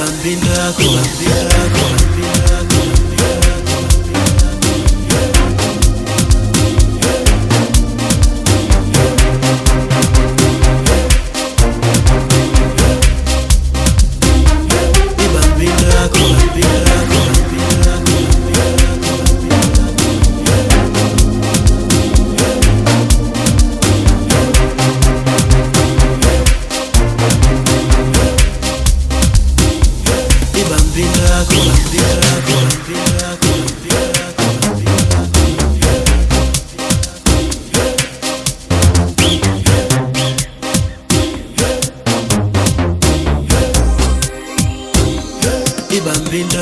¡Gracias! con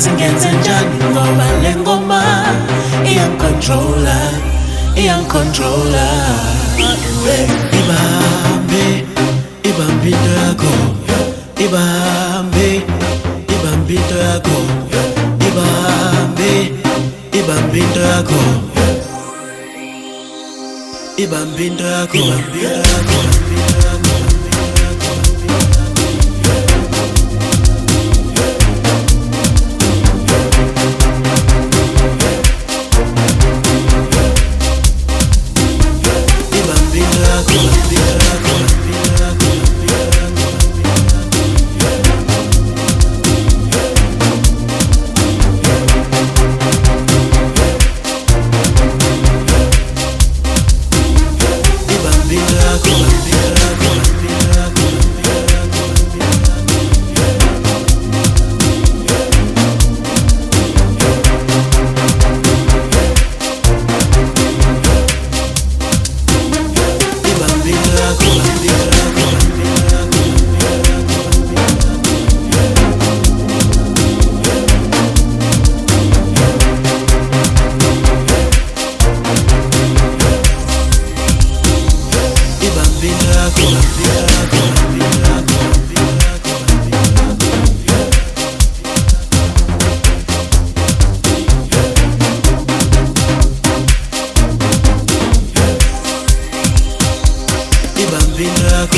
sengenze njani ngoba le ngoma iyangicontrola iyangicontrola ibambe ibambe into yakho ibambe ibambe into yakho ibambe ibambe into yakho ibambe into yakho ibambe into yakho